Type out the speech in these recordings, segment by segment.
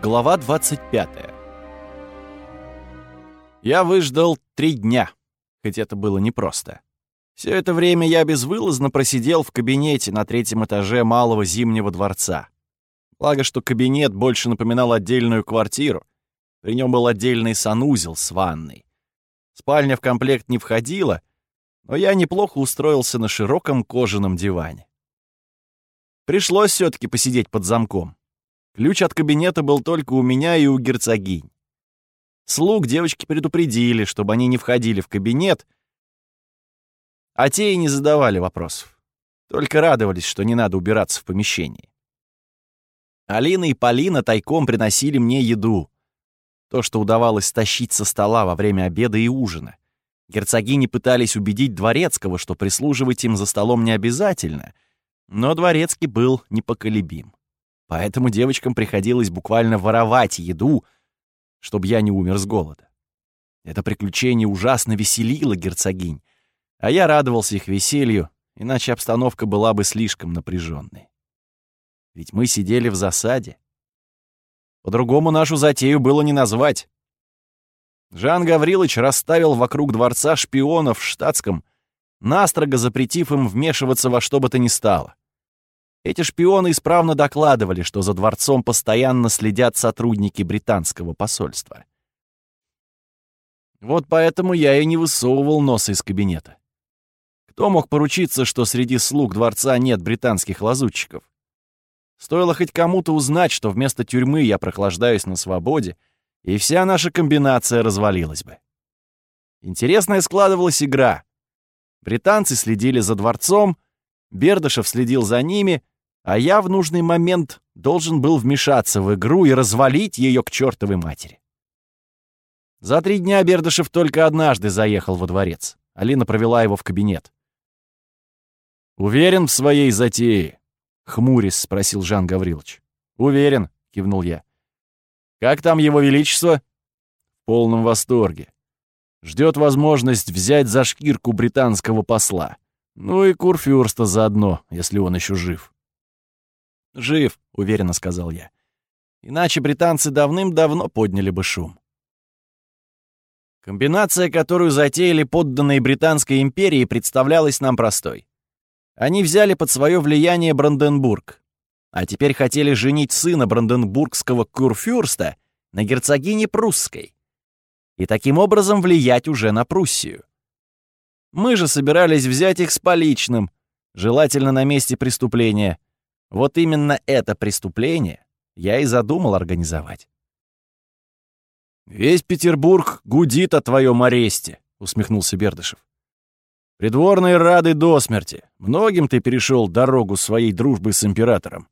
Глава 25. Я выждал три дня, хоть это было непросто. Все это время я безвылазно просидел в кабинете на третьем этаже малого зимнего дворца. Благо, что кабинет больше напоминал отдельную квартиру. При нем был отдельный санузел с ванной. Спальня в комплект не входила, но я неплохо устроился на широком кожаном диване. Пришлось все таки посидеть под замком. Ключ от кабинета был только у меня и у герцогинь. Слуг девочки предупредили, чтобы они не входили в кабинет, а те и не задавали вопросов. Только радовались, что не надо убираться в помещении. Алина и Полина тайком приносили мне еду. То, что удавалось стащить со стола во время обеда и ужина. Герцогини пытались убедить Дворецкого, что прислуживать им за столом не обязательно, но Дворецкий был непоколебим. Поэтому девочкам приходилось буквально воровать еду, чтобы я не умер с голода. Это приключение ужасно веселило герцогинь, а я радовался их веселью, иначе обстановка была бы слишком напряженной. Ведь мы сидели в засаде. По-другому нашу затею было не назвать. Жан Гаврилович расставил вокруг дворца шпионов в штатском, настрого запретив им вмешиваться во что бы то ни стало. Эти шпионы исправно докладывали, что за дворцом постоянно следят сотрудники британского посольства. Вот поэтому я и не высовывал носа из кабинета. Кто мог поручиться, что среди слуг дворца нет британских лазутчиков? Стоило хоть кому-то узнать, что вместо тюрьмы я прохлаждаюсь на свободе, и вся наша комбинация развалилась бы. Интересная складывалась игра. Британцы следили за дворцом, Бердышев следил за ними, а я в нужный момент должен был вмешаться в игру и развалить ее к чертовой матери. За три дня Бердышев только однажды заехал во дворец. Алина провела его в кабинет. «Уверен в своей затее?» — хмурясь спросил Жан Гаврилович. «Уверен», — кивнул я. «Как там его величество?» «В полном восторге. Ждет возможность взять за шкирку британского посла. Ну и Курфюрста заодно, если он еще жив». «Жив», — уверенно сказал я. «Иначе британцы давным-давно подняли бы шум». Комбинация, которую затеяли подданные Британской империи, представлялась нам простой. Они взяли под свое влияние Бранденбург, а теперь хотели женить сына бранденбургского курфюрста на герцогине прусской и таким образом влиять уже на Пруссию. Мы же собирались взять их с поличным, желательно на месте преступления. Вот именно это преступление я и задумал организовать. «Весь Петербург гудит о твоем аресте», — усмехнулся Бердышев. «Придворные рады до смерти. Многим ты перешел дорогу своей дружбы с императором.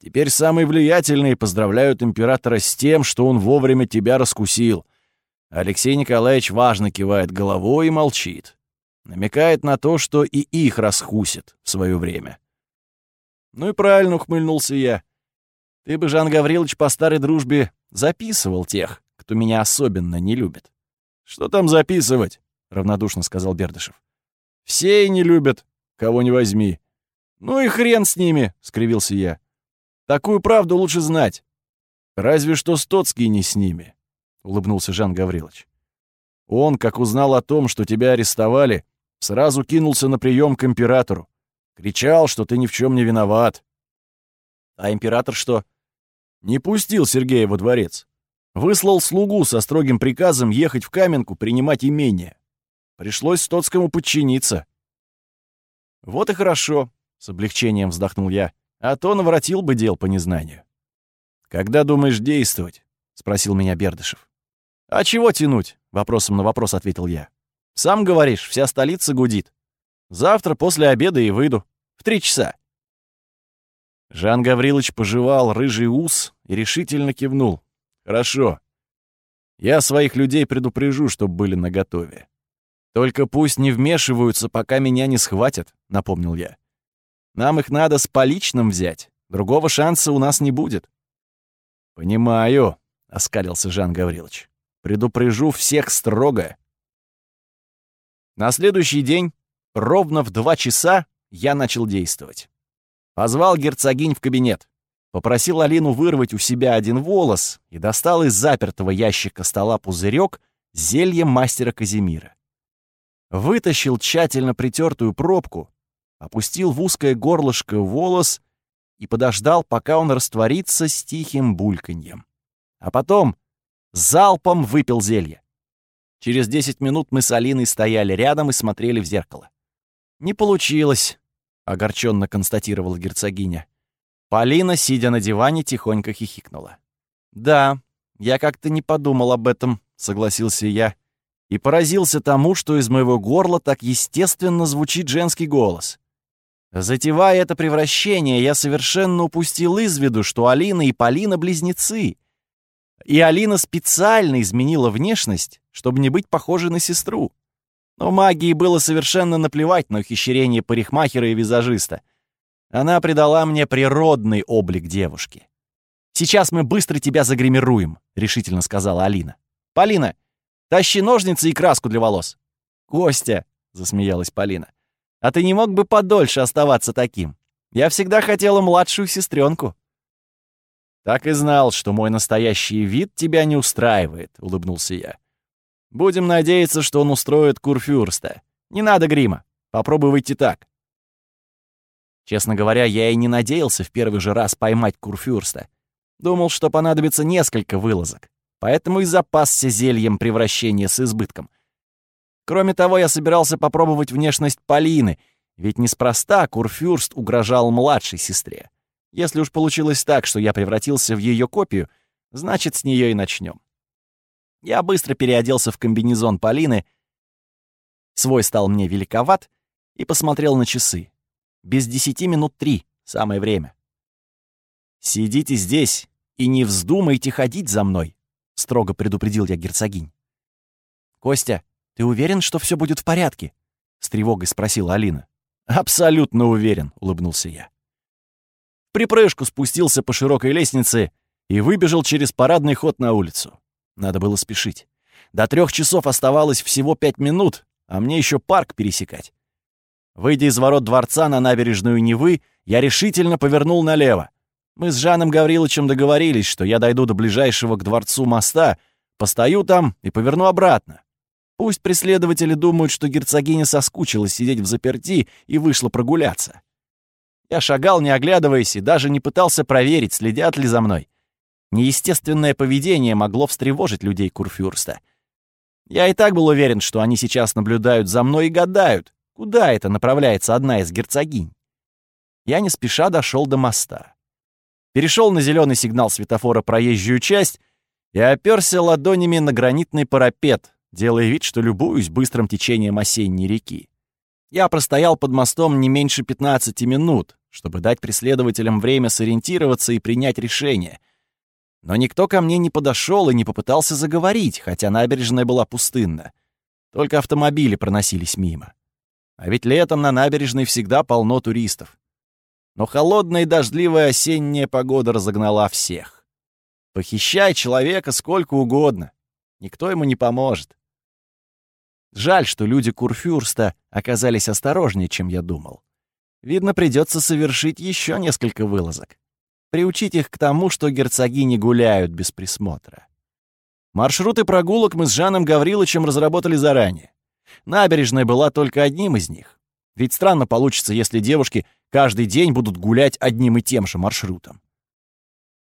Теперь самые влиятельные поздравляют императора с тем, что он вовремя тебя раскусил. Алексей Николаевич важно кивает головой и молчит намекает на то, что и их расхусит в свое время. Ну и правильно ухмыльнулся я. Ты бы, Жан Гаврилович, по старой дружбе записывал тех, кто меня особенно не любит. Что там записывать? равнодушно сказал Бердышев. Все и не любят, кого не возьми. Ну и хрен с ними, скривился я. Такую правду лучше знать. Разве что Стоцкий не с ними, улыбнулся Жан Гаврилович. Он, как узнал о том, что тебя арестовали, Сразу кинулся на прием к императору. Кричал, что ты ни в чем не виноват. А император что? Не пустил Сергея во дворец. Выслал слугу со строгим приказом ехать в Каменку принимать имение. Пришлось Стоцкому подчиниться. Вот и хорошо, с облегчением вздохнул я, а то наворотил бы дел по незнанию. Когда думаешь действовать? спросил меня Бердышев. А чего тянуть? вопросом на вопрос ответил я. Сам говоришь, вся столица гудит. Завтра после обеда и выйду. В три часа. Жан Гаврилович пожевал рыжий ус и решительно кивнул. «Хорошо. Я своих людей предупрежу, чтобы были наготове. Только пусть не вмешиваются, пока меня не схватят», — напомнил я. «Нам их надо с поличным взять. Другого шанса у нас не будет». «Понимаю», — оскалился Жан Гаврилович. «Предупрежу всех строго. На следующий день, ровно в два часа, я начал действовать. Позвал герцогинь в кабинет. попросил Алину вырвать у себя один волос и достал из запертого ящика стола пузырек с зельем мастера Казимира. Вытащил тщательно притертую пробку, опустил в узкое горлышко волос и подождал, пока он растворится с тихим бульканьем. А потом залпом выпил зелье. Через десять минут мы с Алиной стояли рядом и смотрели в зеркало. «Не получилось», — огорченно констатировала герцогиня. Полина, сидя на диване, тихонько хихикнула. «Да, я как-то не подумал об этом», — согласился я. И поразился тому, что из моего горла так естественно звучит женский голос. Затевая это превращение, я совершенно упустил из виду, что Алина и Полина — близнецы. И Алина специально изменила внешность, чтобы не быть похожей на сестру. Но магии было совершенно наплевать на ухищрение парикмахера и визажиста. Она придала мне природный облик девушки. «Сейчас мы быстро тебя загримируем», — решительно сказала Алина. «Полина, тащи ножницы и краску для волос». «Костя», — засмеялась Полина, — а ты не мог бы подольше оставаться таким? Я всегда хотела младшую сестренку. «Так и знал, что мой настоящий вид тебя не устраивает», — улыбнулся я. «Будем надеяться, что он устроит курфюрста. Не надо грима. Попробуй выйти так». Честно говоря, я и не надеялся в первый же раз поймать курфюрста. Думал, что понадобится несколько вылазок. Поэтому и запасся зельем превращения с избытком — Кроме того, я собирался попробовать внешность Полины, ведь неспроста Курфюрст угрожал младшей сестре. Если уж получилось так, что я превратился в ее копию, значит, с нее и начнем. Я быстро переоделся в комбинезон Полины, свой стал мне великоват, и посмотрел на часы. Без десяти минут три, самое время. «Сидите здесь и не вздумайте ходить за мной», — строго предупредил я герцогинь. «Костя, «Ты уверен, что все будет в порядке?» — с тревогой спросила Алина. «Абсолютно уверен», — улыбнулся я. Припрыжку спустился по широкой лестнице и выбежал через парадный ход на улицу. Надо было спешить. До трех часов оставалось всего пять минут, а мне еще парк пересекать. Выйдя из ворот дворца на набережную Невы, я решительно повернул налево. Мы с Жаном Гавриловичем договорились, что я дойду до ближайшего к дворцу моста, постою там и поверну обратно. Пусть преследователи думают, что герцогиня соскучилась сидеть в заперти и вышла прогуляться. Я шагал, не оглядываясь, и даже не пытался проверить, следят ли за мной. Неестественное поведение могло встревожить людей Курфюрста. Я и так был уверен, что они сейчас наблюдают за мной и гадают, куда это направляется одна из герцогинь. Я не спеша дошел до моста. Перешел на зеленый сигнал светофора проезжую часть и оперся ладонями на гранитный парапет, делая вид, что любуюсь быстрым течением осенней реки. Я простоял под мостом не меньше 15 минут, чтобы дать преследователям время сориентироваться и принять решение. Но никто ко мне не подошел и не попытался заговорить, хотя набережная была пустынна. Только автомобили проносились мимо. А ведь летом на набережной всегда полно туристов. Но холодная и дождливая осенняя погода разогнала всех. Похищай человека сколько угодно. Никто ему не поможет. Жаль, что люди Курфюрста оказались осторожнее, чем я думал. Видно, придется совершить еще несколько вылазок. Приучить их к тому, что герцогини гуляют без присмотра. Маршруты прогулок мы с Жаном Гавриловичем разработали заранее. Набережная была только одним из них. Ведь странно получится, если девушки каждый день будут гулять одним и тем же маршрутом.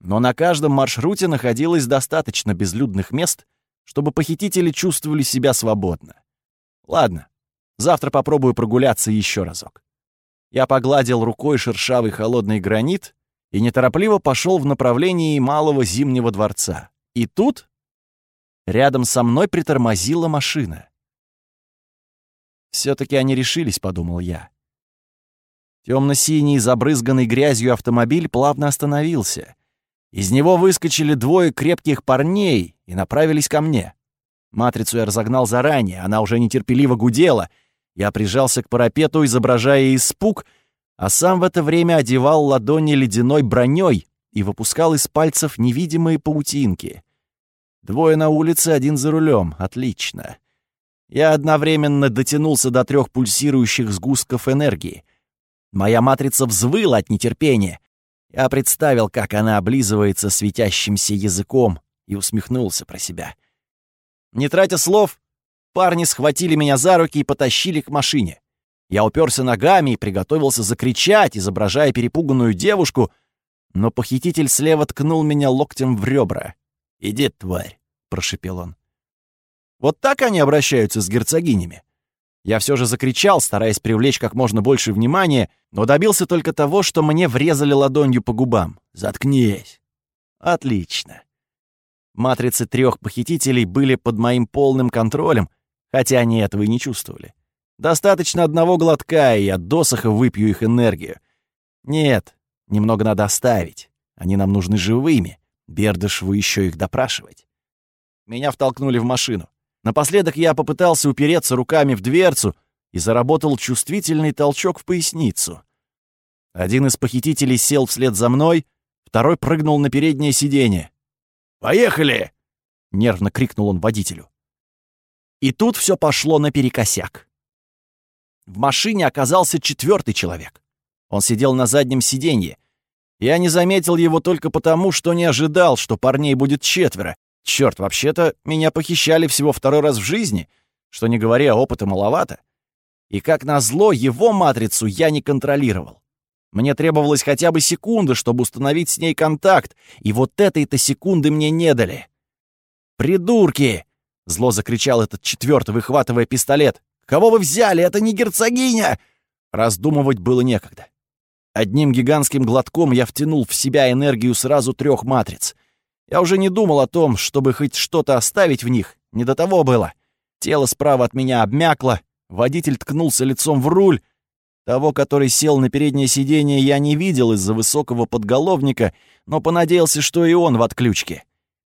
Но на каждом маршруте находилось достаточно безлюдных мест, чтобы похитители чувствовали себя свободно. Ладно, завтра попробую прогуляться еще разок. Я погладил рукой шершавый холодный гранит и неторопливо пошел в направлении малого зимнего дворца. И тут рядом со мной притормозила машина. Все-таки они решились, подумал я. Темно-синий, забрызганный грязью автомобиль плавно остановился. Из него выскочили двое крепких парней и направились ко мне. Матрицу я разогнал заранее, она уже нетерпеливо гудела. Я прижался к парапету, изображая испуг, а сам в это время одевал ладони ледяной броней и выпускал из пальцев невидимые паутинки. Двое на улице, один за рулем. Отлично. Я одновременно дотянулся до трех пульсирующих сгустков энергии. Моя матрица взвыла от нетерпения. Я представил, как она облизывается светящимся языком, и усмехнулся про себя. Не тратя слов, парни схватили меня за руки и потащили к машине. Я уперся ногами и приготовился закричать, изображая перепуганную девушку, но похититель слева ткнул меня локтем в ребра. «Иди, тварь!» — прошепел он. Вот так они обращаются с герцогинями. Я все же закричал, стараясь привлечь как можно больше внимания, но добился только того, что мне врезали ладонью по губам. «Заткнись!» Отлично. Матрицы трех похитителей были под моим полным контролем, хотя они этого и не чувствовали. Достаточно одного глотка, и я досоха выпью их энергию. Нет, немного надо оставить. Они нам нужны живыми. Бердышеву еще их допрашивать. Меня втолкнули в машину. Напоследок я попытался упереться руками в дверцу и заработал чувствительный толчок в поясницу. Один из похитителей сел вслед за мной, второй прыгнул на переднее сиденье. «Поехали!» — нервно крикнул он водителю. И тут все пошло наперекосяк. В машине оказался четвертый человек. Он сидел на заднем сиденье. Я не заметил его только потому, что не ожидал, что парней будет четверо, Черт, вообще-то меня похищали всего второй раз в жизни, что не говоря, опыта маловато. И как назло, его матрицу я не контролировал. Мне требовалось хотя бы секунда, чтобы установить с ней контакт, и вот этой-то секунды мне не дали. «Придурки!» — зло закричал этот четвертый, выхватывая пистолет. «Кого вы взяли? Это не герцогиня!» Раздумывать было некогда. Одним гигантским глотком я втянул в себя энергию сразу трех матриц. Я уже не думал о том, чтобы хоть что-то оставить в них. Не до того было. Тело справа от меня обмякло, водитель ткнулся лицом в руль. Того, который сел на переднее сиденье, я не видел из-за высокого подголовника, но понадеялся, что и он в отключке.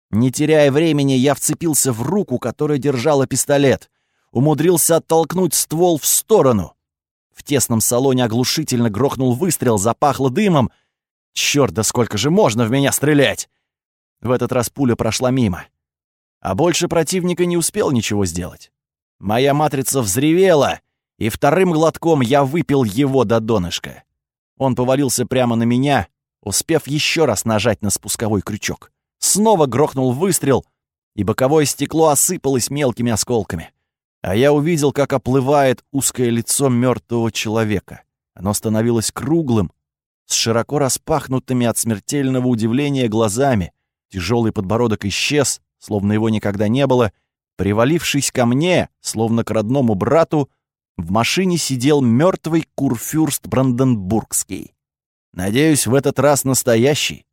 Не теряя времени, я вцепился в руку, которая держала пистолет. Умудрился оттолкнуть ствол в сторону. В тесном салоне оглушительно грохнул выстрел, запахло дымом. Чёрт, да сколько же можно в меня стрелять? В этот раз пуля прошла мимо. А больше противника не успел ничего сделать. Моя матрица взревела, и вторым глотком я выпил его до донышка. Он повалился прямо на меня, успев еще раз нажать на спусковой крючок. Снова грохнул выстрел, и боковое стекло осыпалось мелкими осколками. А я увидел, как оплывает узкое лицо мертвого человека. Оно становилось круглым, с широко распахнутыми от смертельного удивления глазами, Тяжелый подбородок исчез, словно его никогда не было. Привалившись ко мне, словно к родному брату, в машине сидел мертвый курфюрст Бранденбургский. Надеюсь, в этот раз настоящий.